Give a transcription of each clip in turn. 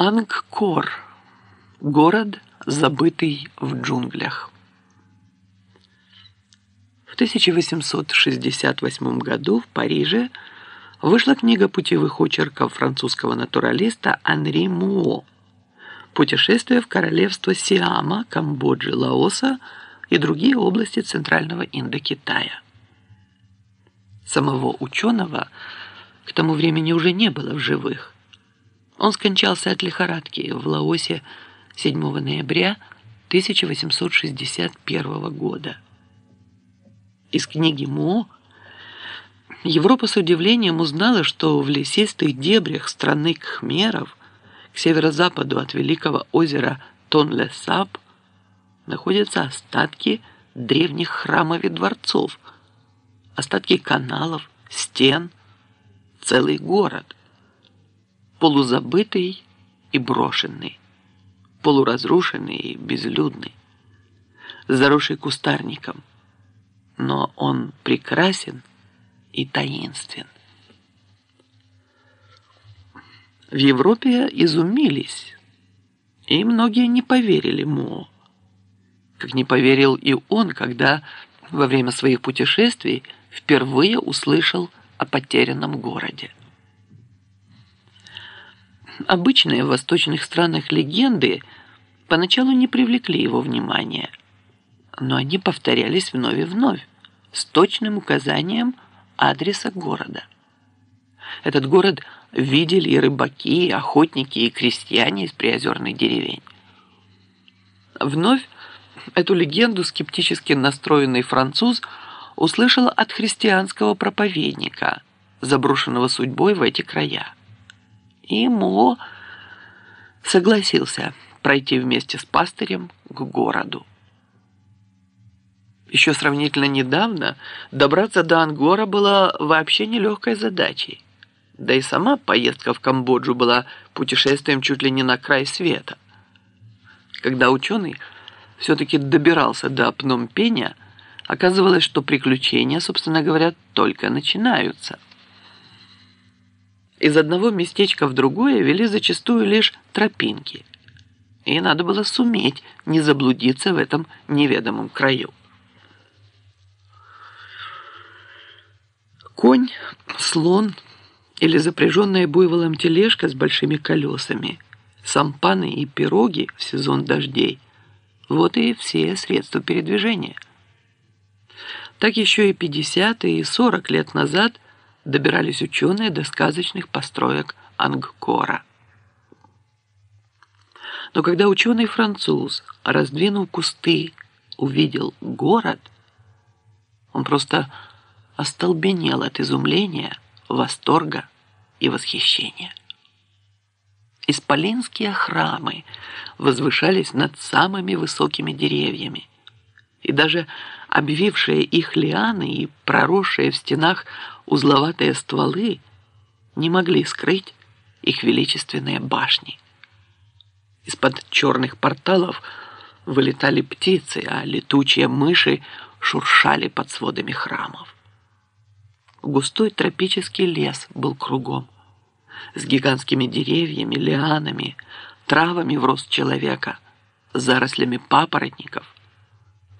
Ангкор – город, забытый в джунглях. В 1868 году в Париже вышла книга путевых очерков французского натуралиста Анри Муо «Путешествие в королевство Сиама, Камбоджи, Лаоса и другие области Центрального Индокитая». Самого ученого к тому времени уже не было в живых. Он скончался от лихорадки в Лаосе 7 ноября 1861 года. Из книги Мо Европа с удивлением узнала, что в лесистых дебрях страны Кхмеров к северо-западу от великого озера Тонле-Сап находятся остатки древних храмов и дворцов, остатки каналов, стен, целый город полузабытый и брошенный, полуразрушенный и безлюдный, заросший кустарником, но он прекрасен и таинствен. В Европе изумились, и многие не поверили Мо, как не поверил и он, когда во время своих путешествий впервые услышал о потерянном городе. Обычные в восточных странах легенды поначалу не привлекли его внимания, но они повторялись вновь и вновь с точным указанием адреса города. Этот город видели и рыбаки, и охотники, и крестьяне из приозерных деревень. Вновь эту легенду скептически настроенный француз услышал от христианского проповедника, заброшенного судьбой в эти края. И Мо согласился пройти вместе с пастырем к городу. Еще сравнительно недавно добраться до Ангора было вообще нелегкой задачей. Да и сама поездка в Камбоджу была путешествием чуть ли не на край света. Когда ученый все-таки добирался до Пномпеня, оказывалось, что приключения, собственно говоря, только начинаются – из одного местечка в другое вели зачастую лишь тропинки. И надо было суметь не заблудиться в этом неведомом краю. Конь, слон или запряженная буйволом тележка с большими колесами, сампаны и пироги в сезон дождей – вот и все средства передвижения. Так еще и 50 и 40 лет назад – добирались ученые до сказочных построек Ангкора. Но когда ученый-француз, раздвинув кусты, увидел город, он просто остолбенел от изумления, восторга и восхищения. Исполинские храмы возвышались над самыми высокими деревьями, и даже обвившие их лианы и проросшие в стенах узловатые стволы не могли скрыть их величественные башни. Из-под черных порталов вылетали птицы, а летучие мыши шуршали под сводами храмов. Густой тропический лес был кругом, с гигантскими деревьями, лианами, травами в рост человека, зарослями папоротников,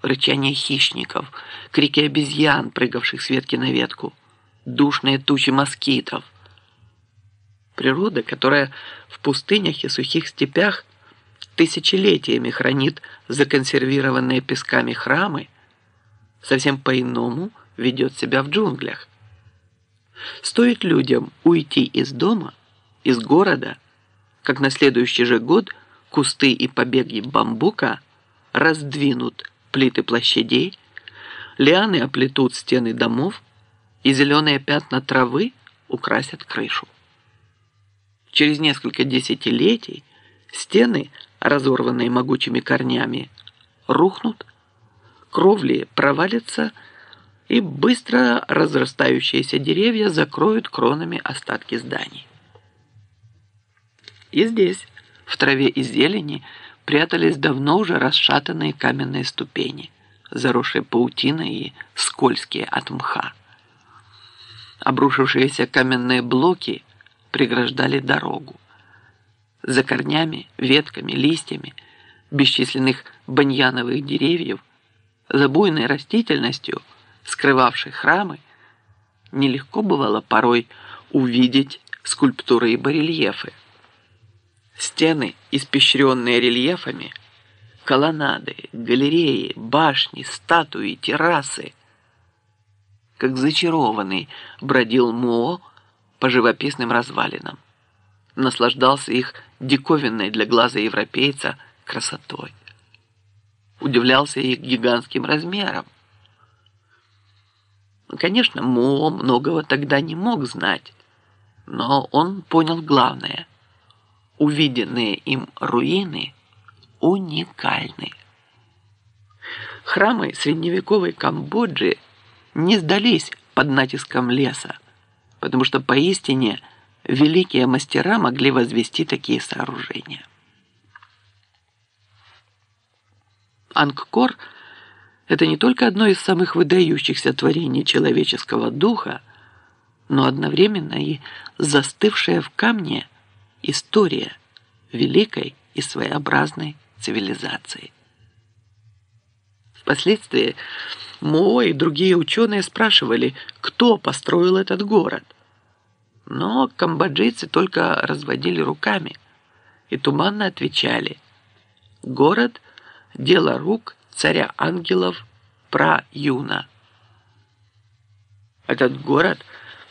рычание хищников, крики обезьян, прыгавших с ветки на ветку, душные тучи москитов. Природа, которая в пустынях и сухих степях тысячелетиями хранит законсервированные песками храмы, совсем по-иному ведет себя в джунглях. Стоит людям уйти из дома, из города, как на следующий же год кусты и побеги бамбука раздвинут плиты площадей, лианы оплетут стены домов, и зеленые пятна травы украсят крышу. Через несколько десятилетий стены, разорванные могучими корнями, рухнут, кровли провалятся, и быстро разрастающиеся деревья закроют кронами остатки зданий. И здесь, в траве и зелени, прятались давно уже расшатанные каменные ступени, заросшие паутиной и скользкие от мха. Обрушившиеся каменные блоки преграждали дорогу. За корнями, ветками, листьями бесчисленных баньяновых деревьев, за буйной растительностью, скрывавшей храмы, нелегко бывало порой увидеть скульптуры и барельефы. Стены, испещренные рельефами, колоннады, галереи, башни, статуи, террасы. Как зачарованный бродил Мо по живописным развалинам. Наслаждался их диковинной для глаза европейца красотой. Удивлялся их гигантским размером. Конечно, Мо многого тогда не мог знать, но он понял главное. Увиденные им руины уникальны. Храмы средневековой Камбоджи не сдались под натиском леса, потому что поистине великие мастера могли возвести такие сооружения. Ангкор – это не только одно из самых выдающихся творений человеческого духа, но одновременно и застывшая в камне история великой и своеобразной цивилизации. Впоследствии Мо и другие ученые спрашивали, кто построил этот город. Но камбоджийцы только разводили руками и туманно отвечали «Город – дело рук царя ангелов Пра-Юна». Этот город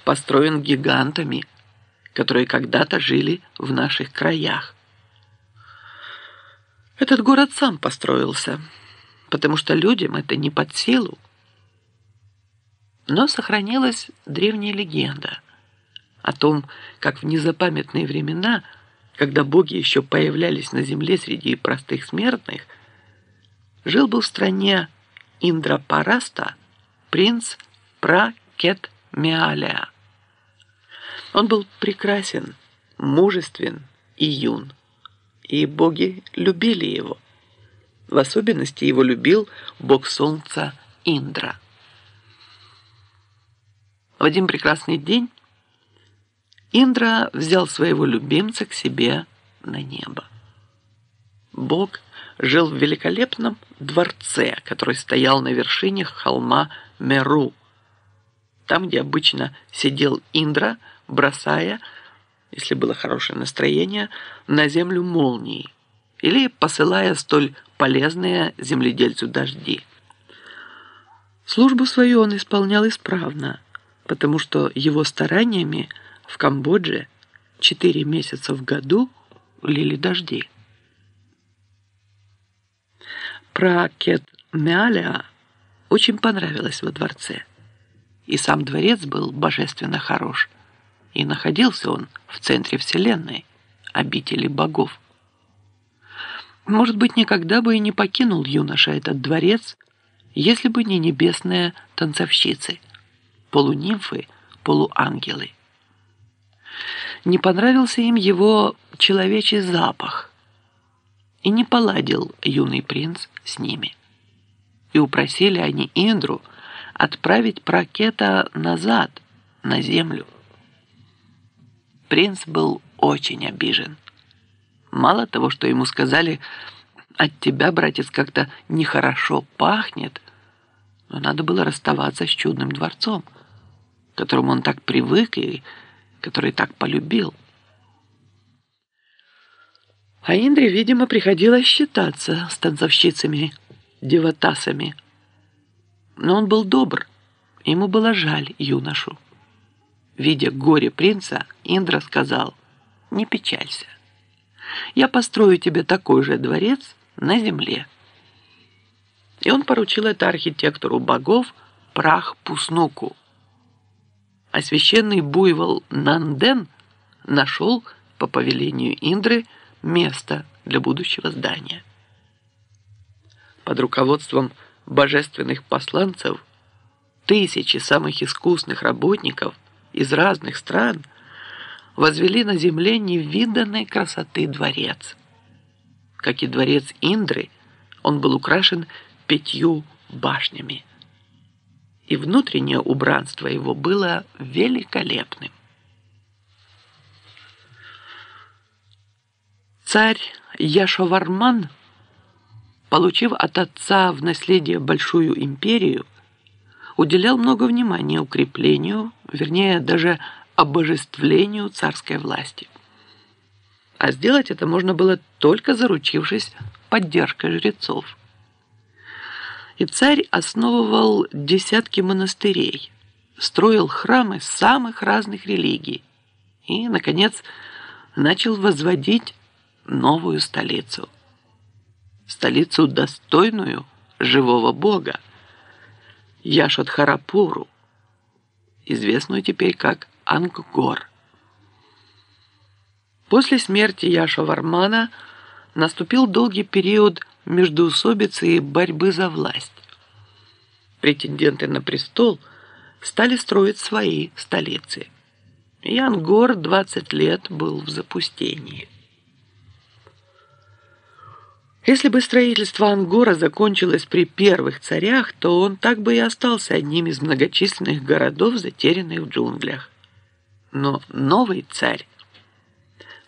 построен гигантами, которые когда-то жили в наших краях. Этот город сам построился – потому что людям это не под силу. Но сохранилась древняя легенда о том, как в незапамятные времена, когда боги еще появлялись на земле среди простых смертных, жил-был в стране Индрапараста принц Пракет Меалия. Он был прекрасен, мужествен и юн, и боги любили его – в особенности его любил бог солнца Индра. В один прекрасный день Индра взял своего любимца к себе на небо. Бог жил в великолепном дворце, который стоял на вершине холма Меру, там, где обычно сидел Индра, бросая, если было хорошее настроение, на землю молнии или посылая столь полезные земледельцу дожди. Службу свою он исполнял исправно, потому что его стараниями в Камбодже четыре месяца в году лили дожди. Про Кет Мяля очень понравилось во дворце, и сам дворец был божественно хорош, и находился он в центре вселенной, обители богов. Может быть, никогда бы и не покинул юноша этот дворец, если бы не небесные танцовщицы, полунимфы, полуангелы. Не понравился им его человечий запах, и не поладил юный принц с ними. И упросили они Индру отправить Пракета назад, на землю. Принц был очень обижен. Мало того, что ему сказали, от тебя, братец, как-то нехорошо пахнет, но надо было расставаться с чудным дворцом, к которому он так привык и который так полюбил. А Индре, видимо, приходилось считаться с танцовщицами, деватасами. Но он был добр, ему было жаль юношу. Видя горе принца, Индра сказал, «Не печалься я построю тебе такой же дворец на земле. И он поручил это архитектору богов Прах Пуснуку. А священный буйвол Нанден нашел по повелению Индры место для будущего здания. Под руководством божественных посланцев тысячи самых искусных работников из разных стран – возвели на земле невиданной красоты дворец. Как и дворец Индры, он был украшен пятью башнями. И внутреннее убранство его было великолепным. Царь Яшоварман, получив от отца в наследие большую империю, уделял много внимания укреплению, вернее, даже обожествлению царской власти. А сделать это можно было только заручившись поддержкой жрецов. И царь основывал десятки монастырей, строил храмы самых разных религий и, наконец, начал возводить новую столицу. Столицу достойную живого бога, Яшатхарапуру, известную теперь как Ангкор. После смерти Яша Вармана наступил долгий период междоусобицы и борьбы за власть. Претенденты на престол стали строить свои столицы. И Ангор 20 лет был в запустении. Если бы строительство Ангора закончилось при первых царях, то он так бы и остался одним из многочисленных городов, затерянных в джунглях. Но новый царь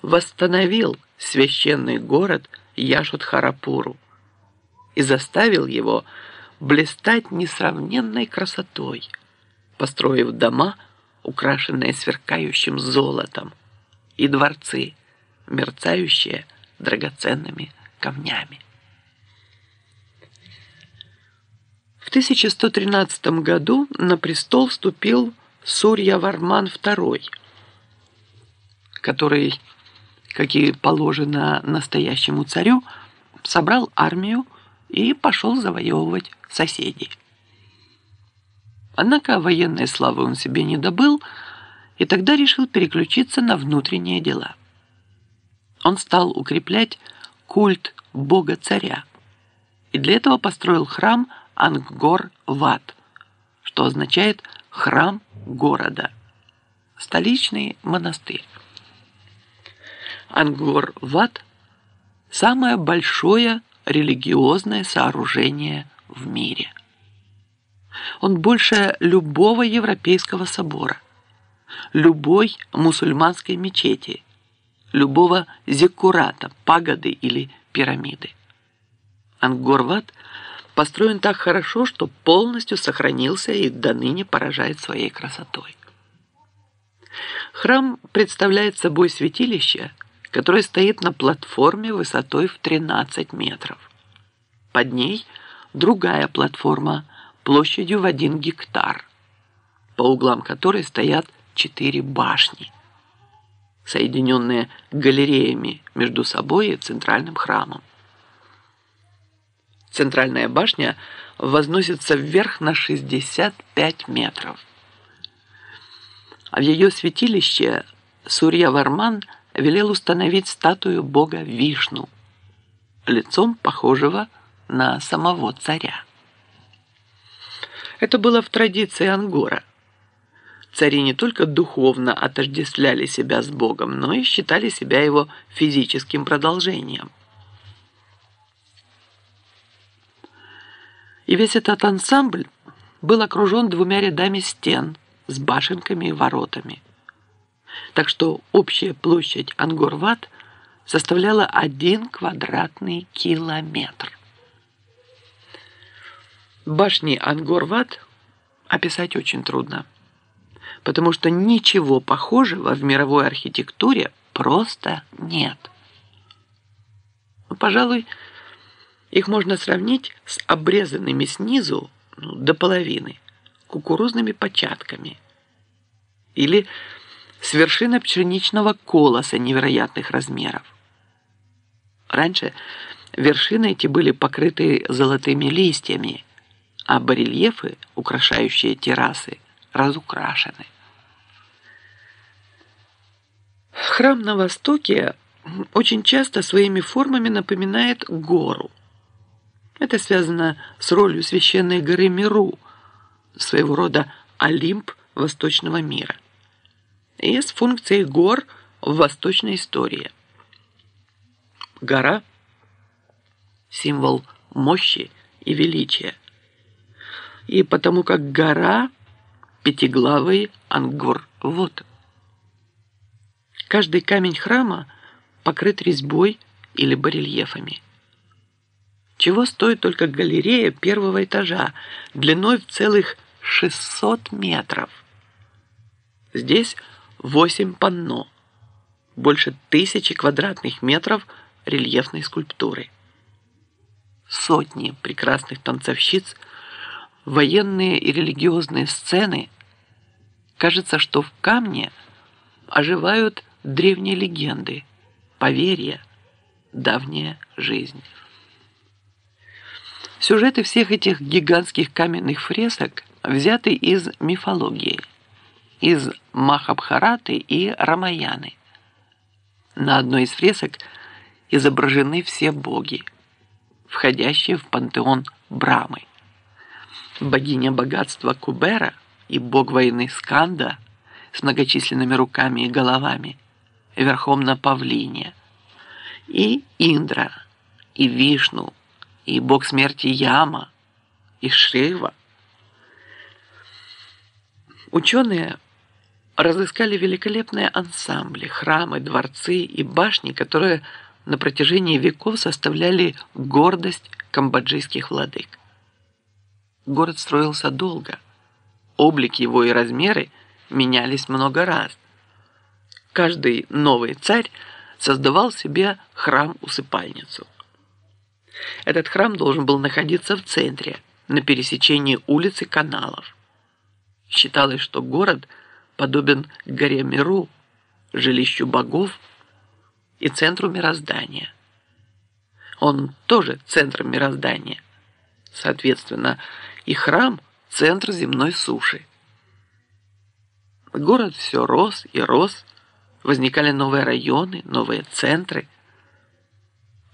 восстановил священный город Яшутхарапуру и заставил его блистать несравненной красотой, построив дома, украшенные сверкающим золотом, и дворцы, мерцающие драгоценными камнями. В 1113 году на престол вступил Сурья Варман II, который, как и положено настоящему царю, собрал армию и пошел завоевывать соседей. Однако военной славы он себе не добыл и тогда решил переключиться на внутренние дела. Он стал укреплять культ бога-царя и для этого построил храм Ангкор-Ват, что означает «храм города», столичный монастырь. Ангкор-Ват – самое большое религиозное сооружение в мире. Он больше любого европейского собора, любой мусульманской мечети, любого зеккурата, пагоды или пирамиды. Ангорват построен так хорошо, что полностью сохранился и до ныне поражает своей красотой. Храм представляет собой святилище – которая стоит на платформе высотой в 13 метров. Под ней другая платформа площадью в один гектар, по углам которой стоят четыре башни, соединенные галереями между собой и центральным храмом. Центральная башня возносится вверх на 65 метров. А в ее святилище Сурья Варман – велел установить статую бога Вишну, лицом похожего на самого царя. Это было в традиции Ангора. Цари не только духовно отождествляли себя с Богом, но и считали себя его физическим продолжением. И весь этот ансамбль был окружен двумя рядами стен с башенками и воротами – так что общая площадь Ангорват составляла один квадратный километр. Башни Ангорват описать очень трудно, потому что ничего похожего в мировой архитектуре просто нет. Пожалуй, их можно сравнить с обрезанными снизу ну, до половины кукурузными початками или с вершины пшеничного колоса невероятных размеров. Раньше вершины эти были покрыты золотыми листьями, а барельефы, украшающие террасы, разукрашены. Храм на востоке очень часто своими формами напоминает гору. Это связано с ролью священной горы Миру, своего рода Олимп восточного мира и с функцией гор в восточной истории. Гора – символ мощи и величия. И потому как гора – пятиглавый ангор. Вот. Каждый камень храма покрыт резьбой или барельефами. Чего стоит только галерея первого этажа длиной в целых 600 метров. Здесь 8 панно, больше тысячи квадратных метров рельефной скульптуры. Сотни прекрасных танцовщиц, военные и религиозные сцены. Кажется, что в камне оживают древние легенды, поверья, давняя жизнь. Сюжеты всех этих гигантских каменных фресок взяты из мифологии, из Махабхараты и Рамаяны. На одной из фресок изображены все боги, входящие в пантеон Брамы. Богиня богатства Кубера и бог войны Сканда с многочисленными руками и головами, верхом на павлине, и Индра, и Вишну, и бог смерти Яма, и Шива. Ученые разыскали великолепные ансамбли, храмы, дворцы и башни, которые на протяжении веков составляли гордость камбоджийских владык. Город строился долго. Облик его и размеры менялись много раз. Каждый новый царь создавал себе храм-усыпальницу. Этот храм должен был находиться в центре, на пересечении улиц и каналов. Считалось, что город подобен горе Миру, жилищу богов и центру мироздания. Он тоже центр мироздания. Соответственно, и храм – центр земной суши. Город все рос и рос, возникали новые районы, новые центры.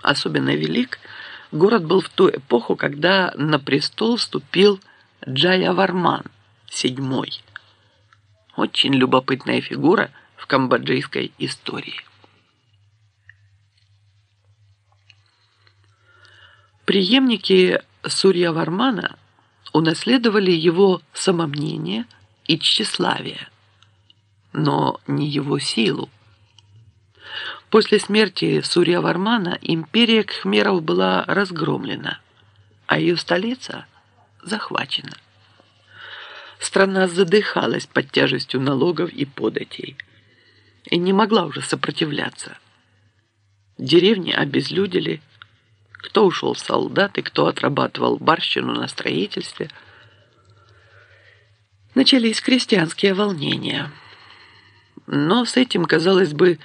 Особенно велик – Город был в ту эпоху, когда на престол вступил Джаяварман VII. Очень любопытная фигура в камбоджийской истории. Приемники Сурьявармана унаследовали его самомнение и тщеславие, но не его силу. После смерти Сурья-Вармана империя Кхмеров была разгромлена, а ее столица захвачена. Страна задыхалась под тяжестью налогов и податей и не могла уже сопротивляться. Деревни обезлюдили, кто ушел в солдаты, кто отрабатывал барщину на строительстве. Начались крестьянские волнения. Но с этим, казалось бы,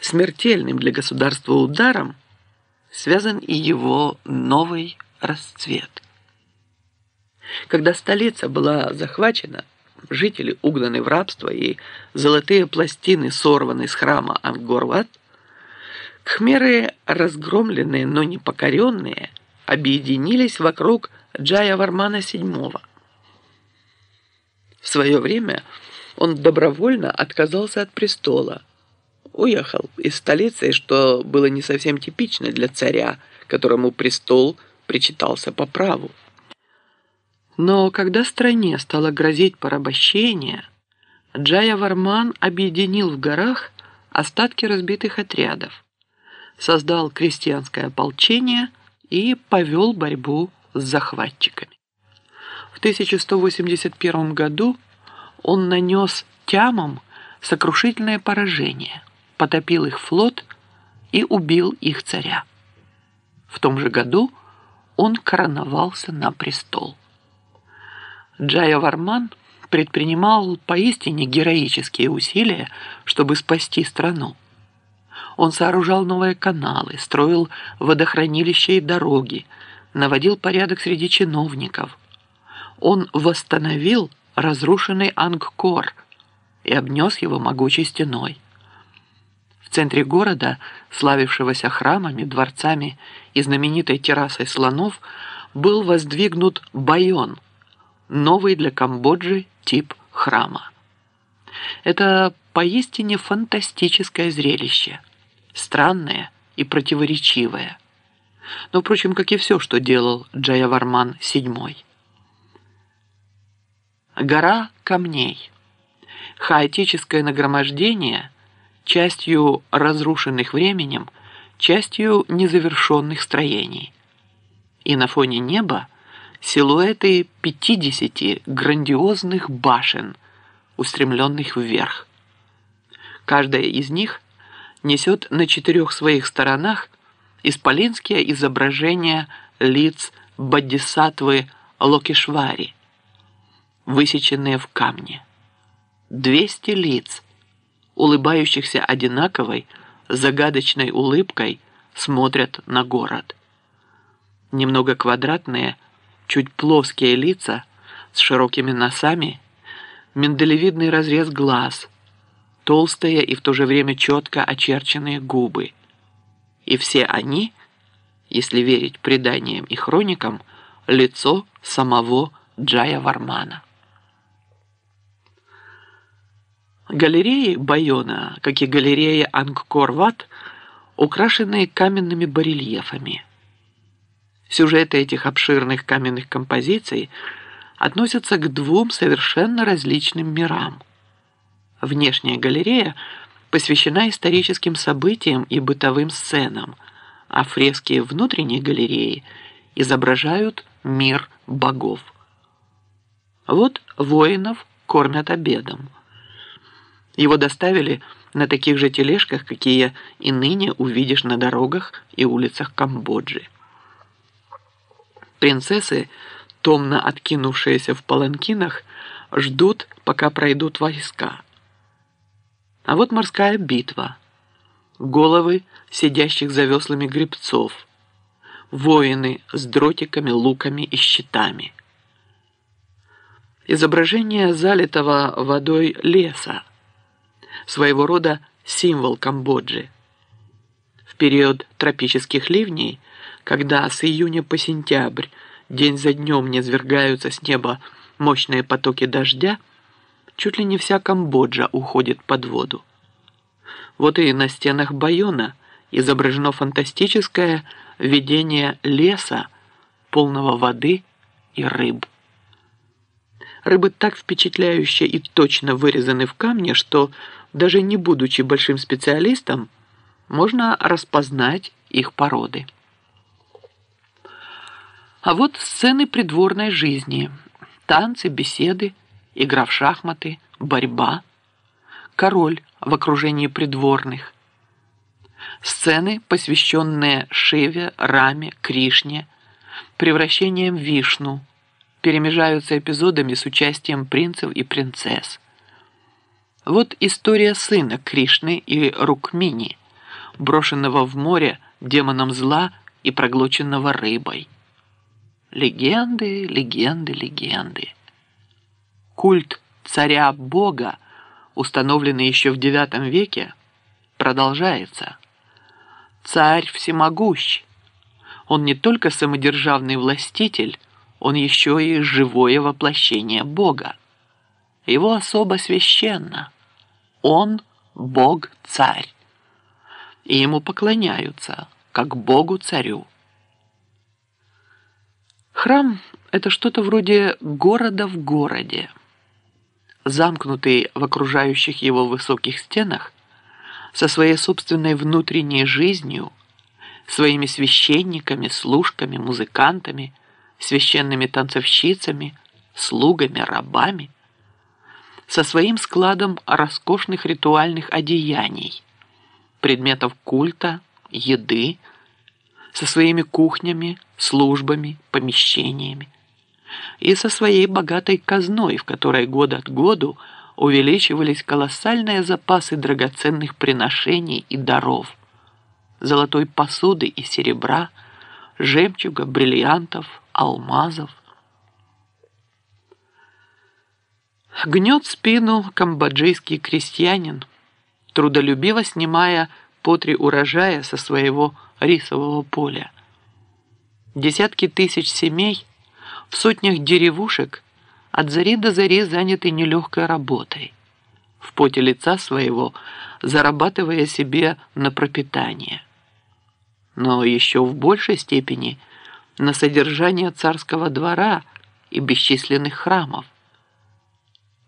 смертельным для государства ударом связан и его новый расцвет. Когда столица была захвачена, жители угнаны в рабство и золотые пластины сорваны с храма Ангорват, кхмеры, разгромленные, но не покоренные, объединились вокруг Джая Вармана VII. В свое время он добровольно отказался от престола – уехал из столицы, что было не совсем типично для царя, которому престол причитался по праву. Но когда стране стало грозить порабощение, Джая Варман объединил в горах остатки разбитых отрядов, создал крестьянское ополчение и повел борьбу с захватчиками. В 1181 году он нанес тямам сокрушительное поражение – потопил их флот и убил их царя. В том же году он короновался на престол. Джая Варман предпринимал поистине героические усилия, чтобы спасти страну. Он сооружал новые каналы, строил водохранилища и дороги, наводил порядок среди чиновников. Он восстановил разрушенный Ангкор и обнес его могучей стеной. В центре города, славившегося храмами, дворцами и знаменитой террасой слонов, был воздвигнут Байон, новый для Камбоджи тип храма. Это поистине фантастическое зрелище, странное и противоречивое. Но, впрочем, как и все, что делал Джаяварман VII. Гора камней. Хаотическое нагромождение – частью разрушенных временем, частью незавершенных строений. И на фоне неба силуэты 50 грандиозных башен, устремленных вверх. Каждая из них несет на четырех своих сторонах исполинские изображения лиц Боддисаттвы Локишвари, высеченные в камне. 200 лиц, улыбающихся одинаковой, загадочной улыбкой, смотрят на город. Немного квадратные, чуть плоские лица с широкими носами, миндалевидный разрез глаз, толстые и в то же время четко очерченные губы. И все они, если верить преданиям и хроникам, лицо самого Джая Вармана. Галереи Байона, как и галерея Ангкор-Ват, украшены каменными барельефами. Сюжеты этих обширных каменных композиций относятся к двум совершенно различным мирам. Внешняя галерея посвящена историческим событиям и бытовым сценам, а фрески внутренней галереи изображают мир богов. Вот воинов кормят обедом – его доставили на таких же тележках, какие и ныне увидишь на дорогах и улицах Камбоджи. Принцессы, томно откинувшиеся в паланкинах, ждут, пока пройдут войска. А вот морская битва. Головы сидящих за веслами гребцов. Воины с дротиками, луками и щитами. Изображение залитого водой леса своего рода символ Камбоджи. В период тропических ливней, когда с июня по сентябрь день за днем не свергаются с неба мощные потоки дождя, чуть ли не вся Камбоджа уходит под воду. Вот и на стенах Байона изображено фантастическое видение леса, полного воды и рыб. Рыбы так впечатляюще и точно вырезаны в камне, что даже не будучи большим специалистом, можно распознать их породы. А вот сцены придворной жизни. Танцы, беседы, игра в шахматы, борьба. Король в окружении придворных. Сцены, посвященные Шеве, Раме, Кришне, превращением Вишну, перемежаются эпизодами с участием принцев и принцесс. Вот история сына Кришны и Рукмини, брошенного в море демоном зла и проглоченного рыбой. Легенды, легенды, легенды. Культ царя-бога, установленный еще в IX веке, продолжается. Царь всемогущ. Он не только самодержавный властитель, он еще и живое воплощение Бога. Его особо священно. Он Бог-царь. И ему поклоняются, как Богу-царю. Храм – это что-то вроде города в городе. Замкнутый в окружающих его высоких стенах, со своей собственной внутренней жизнью, своими священниками, служками, музыкантами, священными танцовщицами, слугами, рабами – со своим складом роскошных ритуальных одеяний, предметов культа, еды, со своими кухнями, службами, помещениями и со своей богатой казной, в которой год от году увеличивались колоссальные запасы драгоценных приношений и даров, золотой посуды и серебра, жемчуга, бриллиантов, алмазов, Гнет спину камбоджийский крестьянин, трудолюбиво снимая по три урожая со своего рисового поля. Десятки тысяч семей в сотнях деревушек от зари до зари заняты нелегкой работой, в поте лица своего зарабатывая себе на пропитание. Но еще в большей степени на содержание царского двора и бесчисленных храмов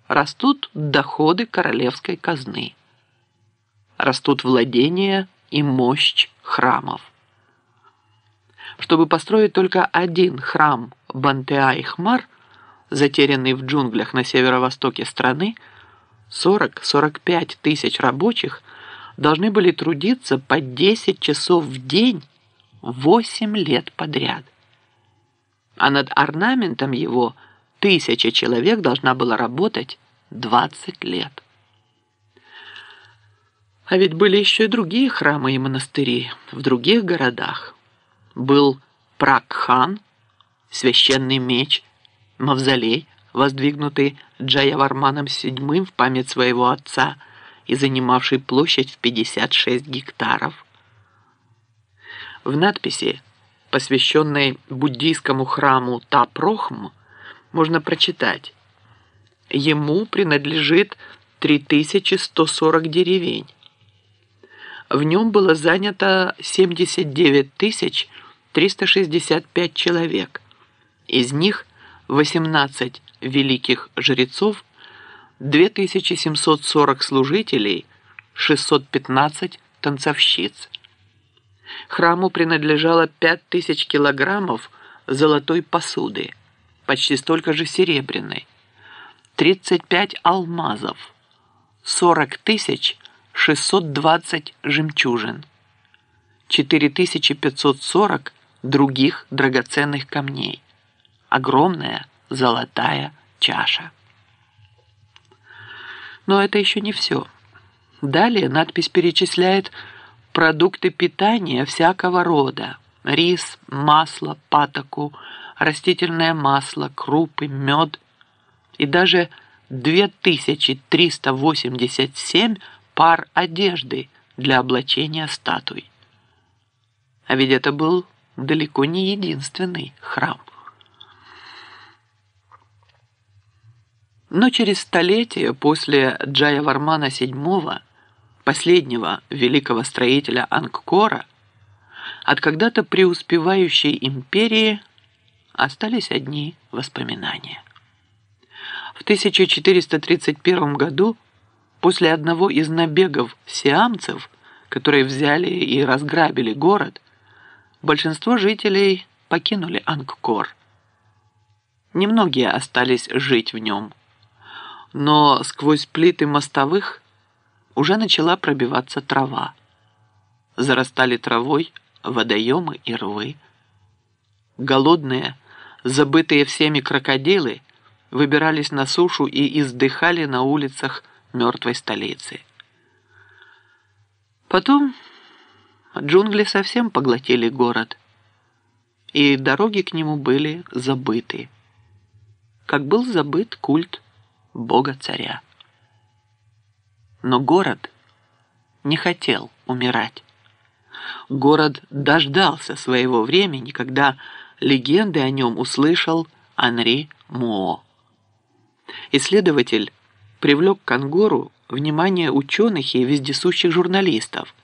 растут доходы королевской казны. Растут владения и мощь храмов. Чтобы построить только один храм Бантеа-Ихмар, затерянный в джунглях на северо-востоке страны, 40-45 тысяч рабочих должны были трудиться по 10 часов в день 8 лет подряд. А над орнаментом его тысяча человек должна была работать 20 лет. А ведь были еще и другие храмы и монастыри в других городах. Был Пракхан, священный меч, мавзолей, воздвигнутый Джаяварманом VII в память своего отца и занимавший площадь в 56 гектаров. В надписи, посвященной буддийскому храму Тапрохм, можно прочитать «Ему принадлежит 3140 деревень». В нем было занято 79 365 человек. Из них 18 великих жрецов, 2740 служителей, 615 танцовщиц. Храму принадлежало 5000 килограммов золотой посуды, почти столько же серебряной, 35 алмазов, 40 тысяч 620 жемчужин, 4540 других драгоценных камней, огромная золотая чаша. Но это еще не все. Далее надпись перечисляет продукты питания всякого рода. Рис, масло, патоку, растительное масло, крупы, мед и даже 2387 пар одежды для облачения статуй. А ведь это был далеко не единственный храм. Но через столетие после Джаявармана VII, последнего великого строителя Ангкора, от когда-то преуспевающей империи остались одни воспоминания. В 1431 году, после одного из набегов сиамцев, которые взяли и разграбили город, большинство жителей покинули Ангкор. Немногие остались жить в нем – но сквозь плиты мостовых уже начала пробиваться трава. Зарастали травой водоемы и рвы. Голодные, забытые всеми крокодилы выбирались на сушу и издыхали на улицах мертвой столицы. Потом джунгли совсем поглотили город, и дороги к нему были забыты, как был забыт культ бога-царя. Но город не хотел умирать. Город дождался своего времени, когда легенды о нем услышал Анри Мо. Исследователь привлек к Ангору внимание ученых и вездесущих журналистов.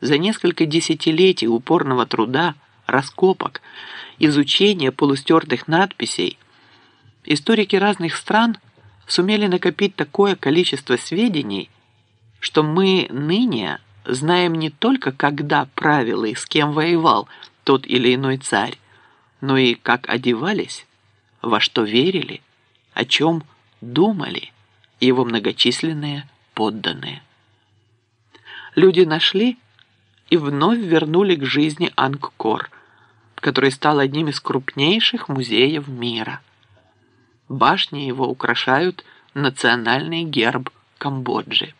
За несколько десятилетий упорного труда, раскопок, изучения полустертых надписей историки разных стран – сумели накопить такое количество сведений, что мы ныне знаем не только, когда правил и с кем воевал тот или иной царь, но и как одевались, во что верили, о чем думали его многочисленные подданные. Люди нашли и вновь вернули к жизни Ангкор, который стал одним из крупнейших музеев мира – Башни его украшают национальный герб Камбоджи.